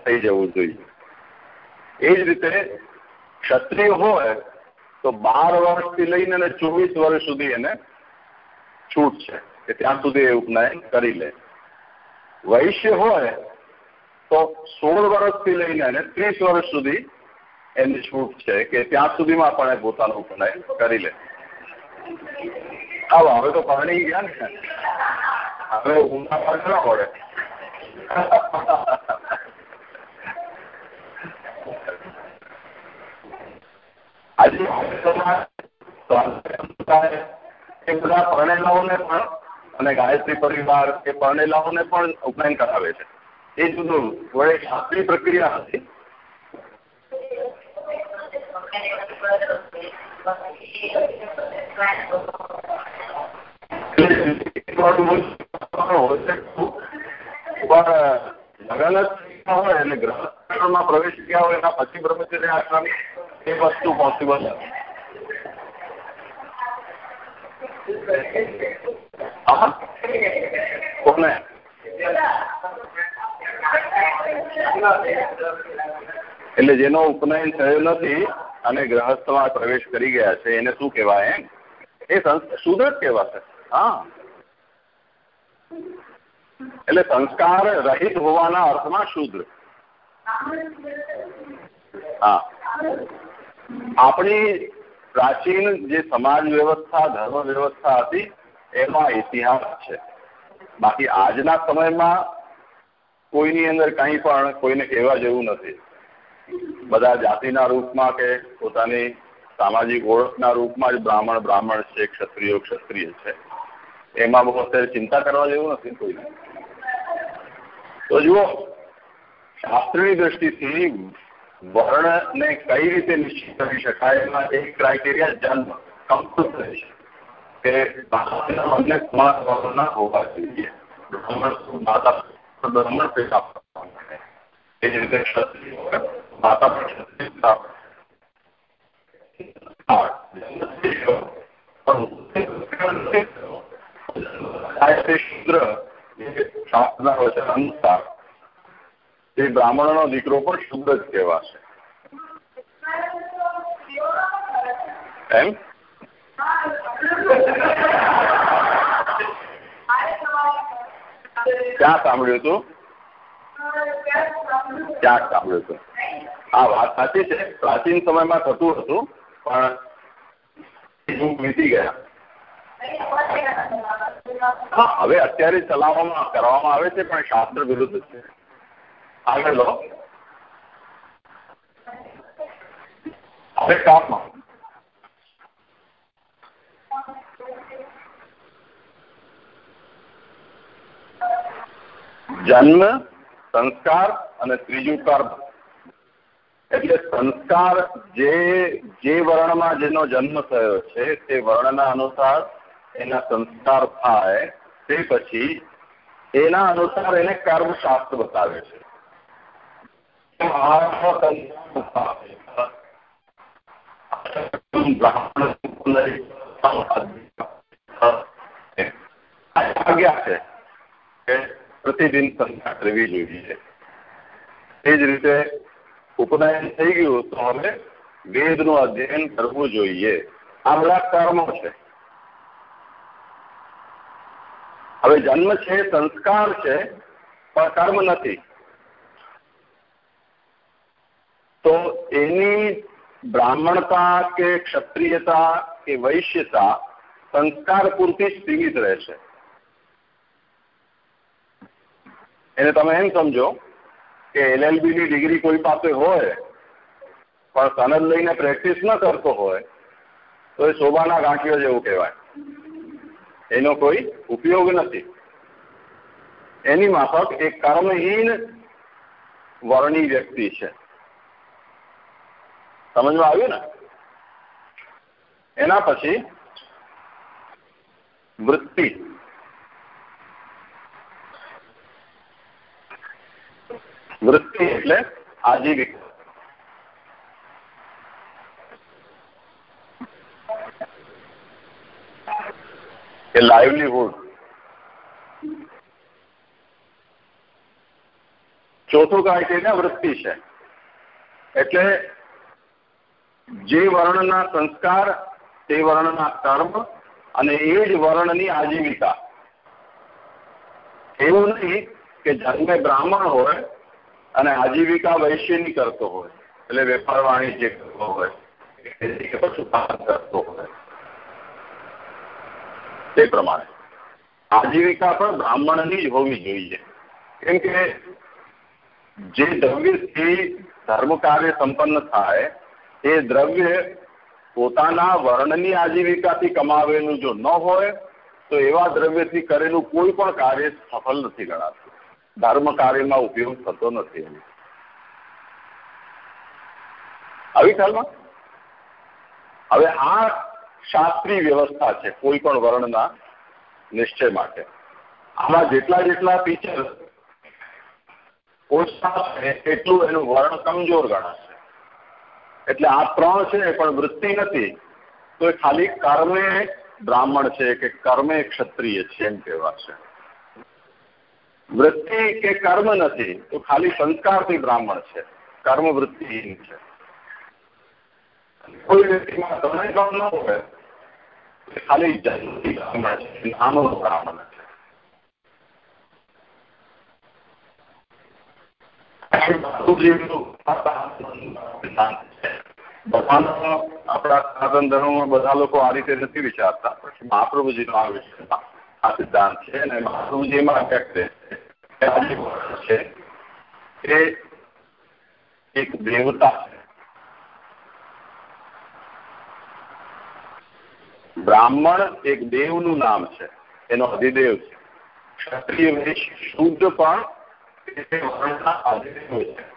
થઈ જવું જોઈએ એ જ રીતે ક્ષત્રિય હોય તો બાર વર્ષથી લઈને ચોવીસ વર્ષ સુધી એને છૂટ છે. કે ત્યાં સુધી એ ઉપનયન કરી લે. વૈશ્ય હોય તો સોળ વર્ષથી લઈને એને ત્રીસ વર્ષ સુધી એની છૂટ છે કે ત્યાં સુધીમાં પણ એ પોતાનું ઉપનયન કરી લે. આવો હવે તો પાણી ગયા ને. હવે ઊંડા પાણી ના પડે. આજે બધા પણ અને ગાયત્રી પરિવાર એ પરણેલાઓને પણ ઉપનયન કરાવે છે. એ જુદું વડે પ્રક્રિયા હતી. એટલે કોને એટલે જેનો ઉપનયન થયો નથી અને ગ્રહસ્થમાં પ્રવેશ કરી ગયા છે, એને શું કહેવાય એમ? એ શુદ્ર જ કહેવાશે. હા. એટલે સંસ્કાર રહિત હોવાના અર્થમાં શુદ્ધ. હા. આપણી પ્રાચીન જે સમાજ વ્યવસ્થા, ધર્મ વ્યવસ્થા હતી, એમાં ઇતિહાસ છે. બાકી આજના સમયમાં કોઈની અંદર કંઈ પણ કોઈને કહેવા જેવું નથી. બધા જાતિના રૂપમાં કે પોતાની સામાજિક ઓળખના રૂપમાં જ બ્રાહ્મણ બ્રાહ્મણ છે, ક્ષત્રિયો, ક્ષત્રિય છે. એમાં બહુ અત્યારે ચિંતા કરવા જેવું નથી કોઈને તો જુઓ, શાસ્ત્રની દ્રષ્ટિથી વર્ણને કઈ રીતે નિશ્ચિત કરી શકાય એમાં એક ક્રાઇટેરિયા જન્મ કમ્પલસરી છે. કે બંને સમાન વર્ણના હોવા જોઈએ. બ્રાહ્મણ માતા બ્રાહ્મણ પેશા એ જ રીતે ક્ષત્રિય માતા પણ ક્ષત્રિય શુદ્ર શાસ્ત્રના વચન અનુસાર, એ બ્રાહ્મણનો દીકરો પણ શુદ્ર જ કહેવાશે. એમ? ક્યાં સાંભળ્યું હતું ક્યાંક સાંભળ્યું હતું આ વાત સાચી છે. પ્રાચીન સમયમાં થતું હતું, પણ વીતી ગયા. હા, હવે અત્યારે ચલાવવામાં કરવામાં આવે છે, પણ શાસ્ત્ર વિરુદ્ધ છે. આગળ લો. હવે ટોપમાં. જન્મ, સંસ્કાર અને ત્રીજું કર્મ. એટલે સંસ્કાર જે જે વર્ણમાં જેનો જન્મ થયો છે, તે વર્ણના અનુસાર એના સંસ્કાર થાય તે પછી એના અનુસાર એને કર્મશાસ્ત્ર બતાવે છે. પ્રતિદિન સંસ્કાર કરવી જોઈએ. એ જ રીતે ઉપનયન થઈ ગયું તો હવે વેદનું અધ્યયન કરવું જોઈએ. આ બધા કર્મો છે. હવે જન્મ છે, સંસ્કાર છે, પણ કર્મ નથી. તો એની બ્રાહ્મણતા કે ક્ષત્રિયતા કે વૈશ્યતા સંસ્કાર પૂરતી જ સીમિત રહેશે એને તમે એમ સમજો કે એલએલબી ની ડિગ્રી કોઈ પાસે હોય, પણ સનદ લઈને પ્રેક્ટિસ ન કરતો હોય, તો એ શોભાના ગાંઠિયો જેવું કહેવાય. એનો કોઈ ઉપયોગ નથી. એની માફક એક કર્મહીન વર્ણી વ્યક્તિ છે. સમજમાં આવ્યું ને? એના પછી વૃત્તિ. વૃત્તિ એટલે આજીવિકા. કે લાઈવલીહુડ ચોથું ક્રાઇટેરિયા વૃત્તિ છે. એટલે જે વર્ણના સંસ્કાર, તે વર્ણના કર્મ અને એ જ વર્ણની આજીવિકા. એવું નહીં કે જન્મે બ્રાહ્મણ હોય અને આજીવિકા વૈશ્યની કરતો હોય, એટલે વેપાર વાણિજ્ય કરતો હોય કરતો હોય. તે પ્રમાણે. આજીવિકા પણ બ્રાહ્મણની જ હોવી જોઈએ. કેમ કે જે દ્રવ્યથી ધર્મ કાર્ય સંપન્ન થાય, એ દ્રવ્ય પોતાના વર્ણની આજીવિકાથી કમાવેલું જો ન હોય, તો એવા દ્રવ્યથી કરેલું કોઈ પણ કાર્ય સફળ નથી ગણાતું. ધર્મ કાર્યમાં ઉપયોગ થતો નથી આવી ખ્યાલમાં? હવે આ શાસ્ત્રી વ્યવસ્થા છે, કોઈ પણ વર્ણના નિશ્ચય માટે. આમાં જેટલા જેટલા ફીચર ઓછા એટલું એનું વર્ણ કમજોર ગણાશે. એટલે આ ત્રણ છે, પણ વૃત્તિ નથી. તો એ ખાલી કર્મે બ્રાહ્મણ છે કે કર્મે ક્ષત્રિય છે એમ કહેવાશે. વૃત્તિ કે કર્મ નથી, તો ખાલી સંસ્કારથી બ્રાહ્મણ છે. કર્મ વૃત્તિહીન છે. કોઈ વ્યક્તિમાં તમને કામ ન હોય, ખાલી જન્મથી બ્રાહ્મણ આ રીતે નથી વિચારતા. પછી મહાપ્રભુજીનો આ સિદ્ધાંત છે અને મહાપ્રભુજી એમાં વ્યક્ત એક દેવતા છે. બ્રાહ્મણ એક દેવનું નામ છે. એનો અધિદેવ છે. ક્ષત્રિય વેશ શુદ્ધ પણ અધિદેવ છે.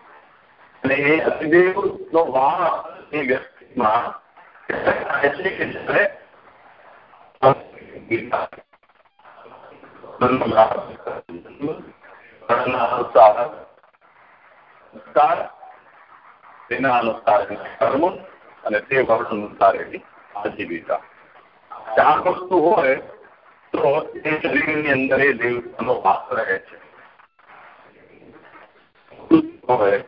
અનુસાર તેના અનુસાર કર્મ અને તે વર્ણ અનુસાર એની આજીવિકા. ચાર વસ્તુ હોય તો એ શરીરની અંદર એ દેવતાનો વાસ રહે છે હોય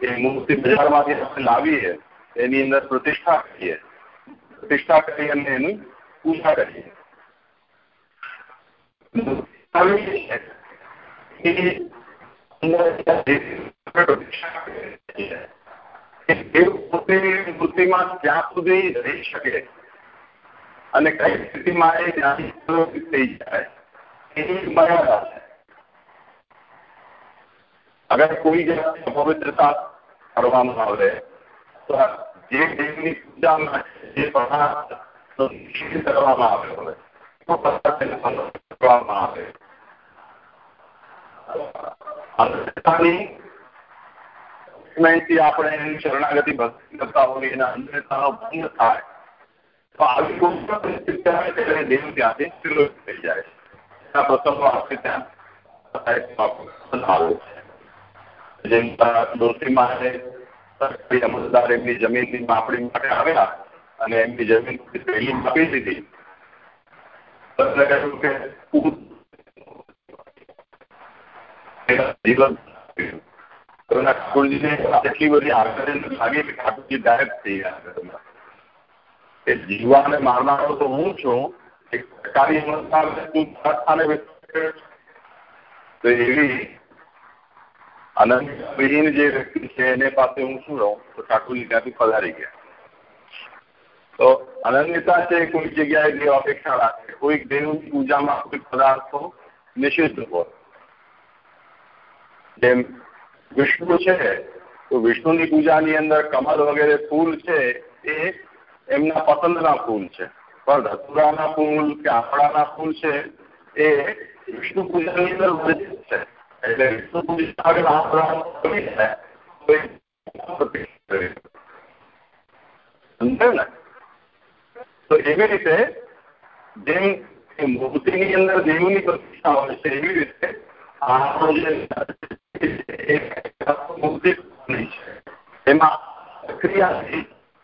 એ મૂર્તિ બજારમાંથી આપણે લાવીએ એની અંદર પ્રતિષ્ઠા કરીએ પ્રતિષ્ઠા કરી અને એની પૂજા કરીએ મૂર્તિમાં ત્યાં સુધી રહી શકે અને કઈ સ્થિતિમાં એ ત્યાંથી થઈ જાય. મર્યાદા છે અગર કોઈ જાતની અપવિત્રતા કરવામાં આવે, તો જે દેવની પૂજામાં જે પદાર્થ કરવામાં આવે હોય તો પદાર્થ કરવામાં આવે. આપણે એની શરણાગતિ ભક્તિ કરતા હોઈએ એના અંધતાનો ભંગ થાય તો આવી દેવ ત્યાંથી તિરોહિત થઈ જાય. એના પ્રસંગો આપણે ત્યાં આવે છે. જેમ ડોસીમાં સરકારી અમલદાર એમની જમીનની માપણી માટે આવ્યા અને એમની જમીન પહેલી માપી દીધી એટલી બધી આગળ લાગી કે ઠાકોરજી ગાયબ થઈ ગયા એ જીવાને મારનારો તો હું છું સરકારી અમલદાર તો એવી અનંતહીન જે વ્યક્તિ છે, એને પાસે હું શું રહું? તો ઠાકોરજી ત્યાંથી પધારી ગયા. તો અનન્યતા છે, કોઈ જગ્યાએ દેવ અપેક્ષા રાખે. કોઈક દેવની પૂજામાં કોઈ પદાર્થો નિષિદ્ધ હોય. જેમ વિષ્ણુ છે, તો વિષ્ણુની પૂજાની અંદર કમળ વગેરે ફૂલ છે, એ એમના પસંદના ફૂલ છે. પણ ધતુરાના ફૂલ કે આંકડાના ફૂલ છે એ વિષ્ણુ પૂજાની અંદર વર્જિત છે. એટલે વિષ્ણુ પૂજા આગળ આંકડા સમજાયું ને? તો એવી રીતે જેમ મૂર્તિની અંદર દેવની પ્રતિષ્ઠા હોય છે, એવી રીતે આપણો જે મૂર્તિ એમાં ક્રિયાથી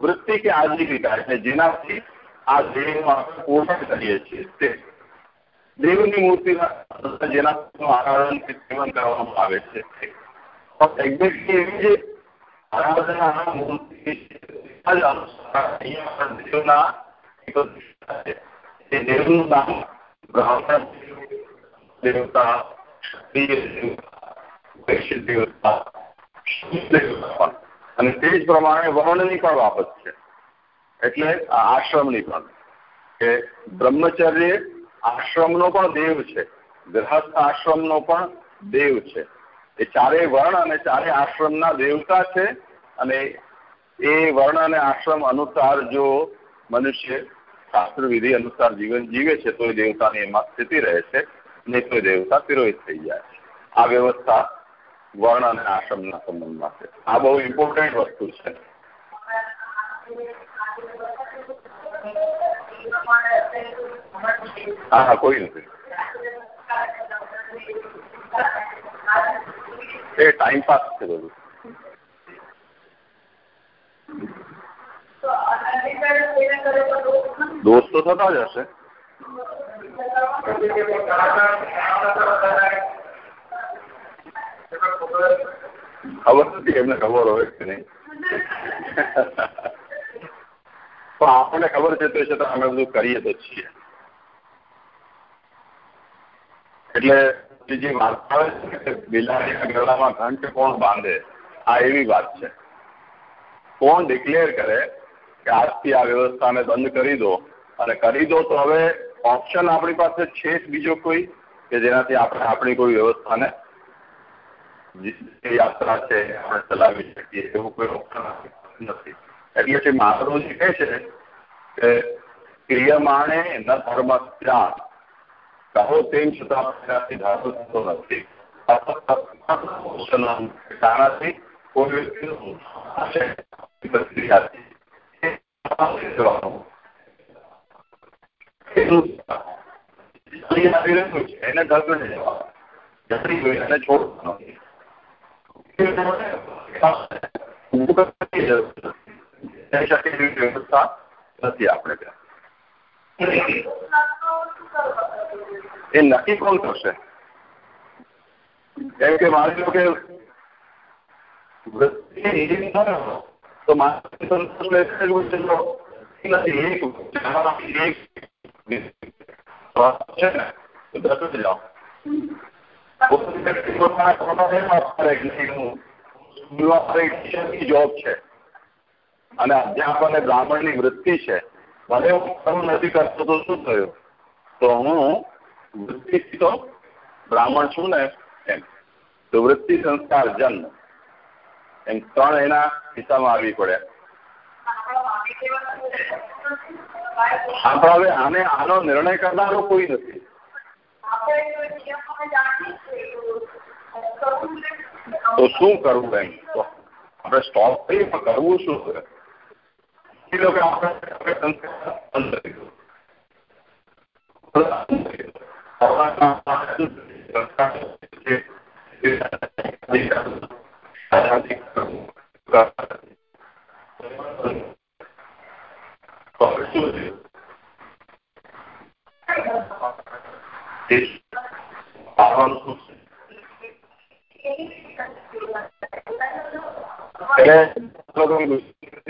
વૃત્તિ કે આજીવિકા એટલે જેનાથી આ દેહનું આપણે પોષણ કરીએ છીએ તે. દેવની મૂર્તિના જેના આરાધન કે સેવન કરવામાં આવે છે એક્ઝેક્ટલી એવી જે આરાધના મૂર્તિ દેવના એ દેવનું નામ બ્રાહ્મણ દેવતા, ક્ષત્રિય દેવતા દેવતા અને તે જ પ્રમાણે વર્ણની પણ બાબત છે. એટલે આશ્રમની પણ કે બ્રહ્મચર્ય આશ્રમનો પણ દેવ છે. ગ્રહસ્થ આશ્રમનો પણ દેવ છે. એ ચારેય વર્ણ અને ચારે આશ્રમના દેવતા છે અને એ વર્ણ અને આશ્રમ અનુસાર જો મનુષ્ય શાસ્ત્ર વિધિ અનુસાર જીવન જીવે છે તો એ દેવતાની એમાં સ્થિતિ રહે છે નહીં તો દેવતા તિરોહિત થઈ જાય છે. આ વ્યવસ્થા વર્ણ અને આશ્રમના સંબંધમાં છે આ બહુ ઇમ્પોર્ટન્ટ વસ્તુ છે હા હા કોઈ નથી એ ટાઈમ પાસ છે બધું દોસ્ત તો થતા જ હશે ખબર નથી એમને ખબર હોય કે નહીં. પણ આપણને ખબર છે તો છતાં અમે બધું કરીએ તો છીએ. એટલે જે વાર્તા આવે છે બિલાડીના ગળામાં ઘંટ કોણ બાંધે? આ એવી વાત છે. કોણ ડિક્લેર કરે કે આજથી આ વ્યવસ્થાને બંધ કરી દો? અને કરી દો તો હવે ઓપ્શન આપણી પાસે છે જ બીજો કોઈ કે જેનાથી આપણે આપણી કોઈ વ્યવસ્થાને યાત્રા છે, આપણે ચલાવી શકીએ, એવું કોઈ ઓપ્શન નથી. એટલે કે મહાપ્રભુજી કહે છે કે ક્રિયમાણે ન ધર્મ કહો તેમ છતાં તેનાથી ધારો થતો નથી. તારાથી કોઈ વ્યક્તિનું એને ધર્મ જવા. જતી હોય, એને છોડવાનો એ નક્કી કોણ કરશે? કેમ કે માની લો કે તો માનસિક સંતોષ એટલું છે નથી એક છે ને તો દસ જાઓ જોબ છે અને અધ્યાપન અને બ્રાહ્મણની વૃત્તિ છે ભલે હું કર્મ નથી કરતો તો શું થયું તો હું વૃત્તિ તો બ્રાહ્મણ છું ને એમ વૃત્તિ સંસ્કાર જન્મ એમ ત્રણ એના કિસ્સામાં આવી પડે આપણે હવે આને આનો નિર્ણય કરનારો કોઈ નથી તો શું કરવું એમ? તો આપણે સ્ટોપ કરીએ પણ કરવું શું એ લોકો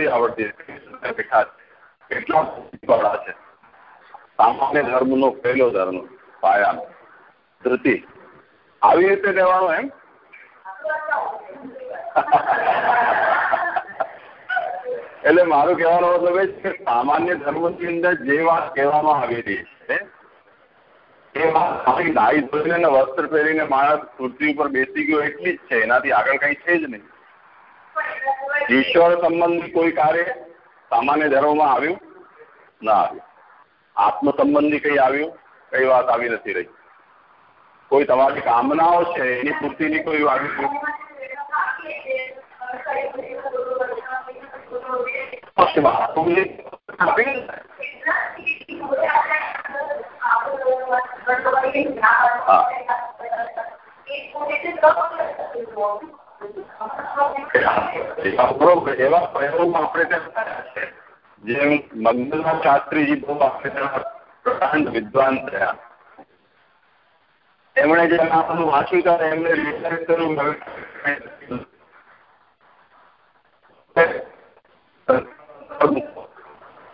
આવડતી કેટલા ધર્મનો પહેલો ધર્મ પાયાનો ધૃતિ આવી રીતે લેવાનો એમ એટલે મારું કહેવાનો મતલબ એ છે કે સામાન્ય ધર્મની અંદર જે વાત કહેવામાં આવેલી છે ખાલી નાઈ ધોઈને વસ્ત્ર પહેરીને માણસ પૃથ્વી ઉપર બેસી ગયો એટલી જ છે, એનાથી આગળ કઈ છે જ નહીં. ઈશ્વર સંબંધી કોઈ કાર્ય સામાન્ય ધર્મમાં આવ્યું? ના આવ્યું. આત્મ સંબંધી કઈ આવ્યું? કઈ વાત આવી નથી રહી. કોઈ તમારી કામનાઓ છે, એની પૂર્તિની કોઈ આવી બરોબર એવા પ્રયોગો શાસ્ત્રીજી બહુ આપણે પ્રકાંડ વિદ્વાન થયા. એમણે જે આપણું વાંચ્યું ત્યારે એમને કર્યું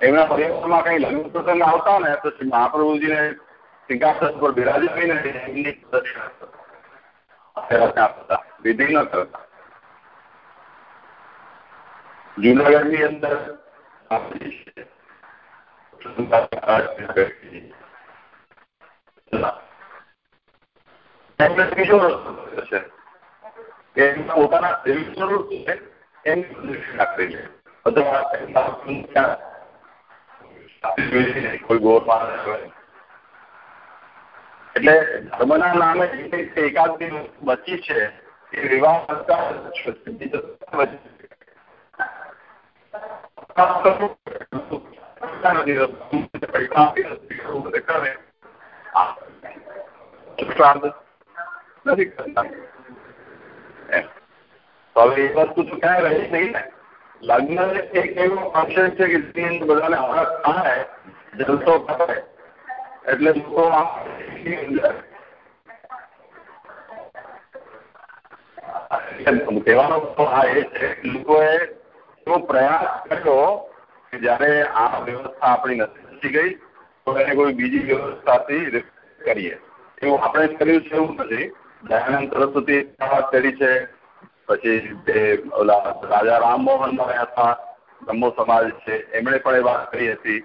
એમના પરિવારમાં કઈ લગ્ન પ્રસંગ આવતા ને, તો મહાપ્રભુજીને સિંહાસન પર બિરાજાવીને એમની વિધિ ન કરતા જુનાગઢની અંદર બીજો રસ્તો છે કે એમના પોતાના દેવી સ્વરૂપ છે એની પ્રદક્ષિણા કરી લે અથવા કોઈ ગોળ એટલે ધર્મના નામે જે એકાદ બચી છે, એ વિવાહ નથી કરતા હવે એ વસ્તુ તો ક્યાંય રહી નહીં ને. લગ્ન એક એવું ફંક્શન છે કે જેની અંદર બધાને હરખ થાય, જલસો કરે એટલે લોકો કહેવાનો આ એ છે લોકોએ એવો પ્રયાસ કર્યો કે જયારે આ વ્યવસ્થા આપણી નથી ગઈ, તો એને કોઈ બીજી વ્યવસ્થાથી કરીએ. એવું આપણે કર્યું છે એવું નથી. દયાનંદ સરસ્વતી વાત કરી છે. પછી તે ઓલા રાજા રામમોહન હતા. બ્રહ્મો સમાજ છે. એમણે પણ એ વાત કરી હતી.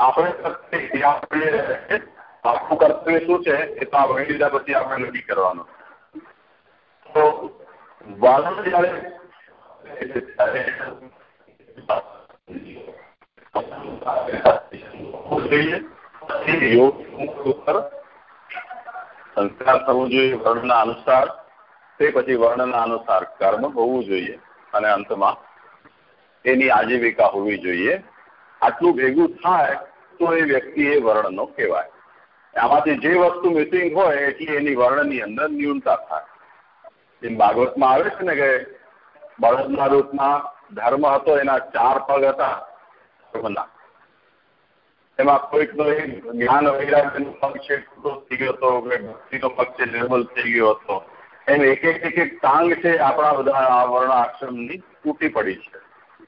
આપણે આપણે કર્તવ્ય શું છે એ તો આ લીધા પછી આપણે નક્કી કરવાનું. તો વર્ણ જયારે સંસ્કાર થવું જોઈએ વર્ણના અનુસાર, તે પછી વર્ણના અનુસાર કર્મ હોવું જોઈએ અને અંતમાં એની આજીવિકા હોવી જોઈએ. આટલું ભેગું થાય તો એ વ્યક્તિ એ વર્ણનો કહેવાય. આમાંથી જે વસ્તુ મિસિંગ હોય એટલી એની વર્ણની અંદર ન્યૂનતા થાય. જેમ ભાગવતમાં આવે છે ને કે બળદના રૂપમાં ધર્મ હતો, એના ચાર પગ હતા ધર્મના. એમાં કોઈકનો એક જ્ઞાન વૈરાગ્યનો પગ છે ખુલ્લો થઈ ગયો હતો કે ભક્તિનો પગ છે, નિર્મલ થઈ ગયો હતો. એમ એક એક એક એક ટાંગ છે, આપણા બધા આ વર્ણ આશ્રમની તૂટી પડી છે.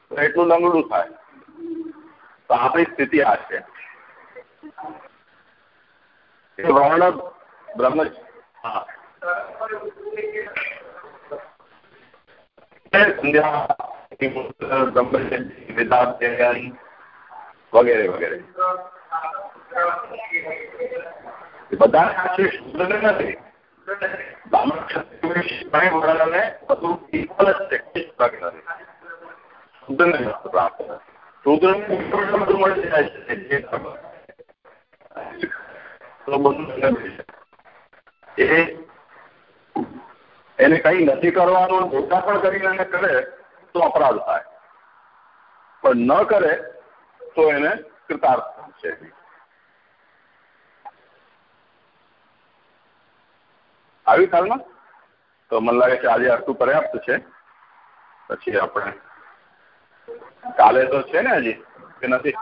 તો એટલું લંગડું થાય. તો આપણી સ્થિતિ આ છે. એ વર્ણ બ્રહ્મ હા સંધ્યા બ્રહ્મચર્ય વેદાધ્યયન વગેરે વગેરે બધા આશીષ નથી બ્રાહ્મણ ક્ષત્રિય વર્ણને બધું ઇક્વલ જ છે ભાગ નથી શુદ્ધને પ્રાપ્ત શુદ્ધને બધું મળી જાય છે જે તો બધું એ એને કઈ નથી કરવાનું મોટા પણ કરીને કરે તો અપરાધ થાય. પણ ન કરે તો એને કૃતાર્થ છે આવી ખ્યાલમાં? તો મને લાગે છે આજે આટલું પર્યાપ્ત છે. પછી આપણે કાલે તો છે ને હજી, કે નથી?